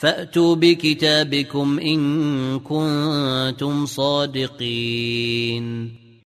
فأتوا بكتابكم إن كنتم صادقين.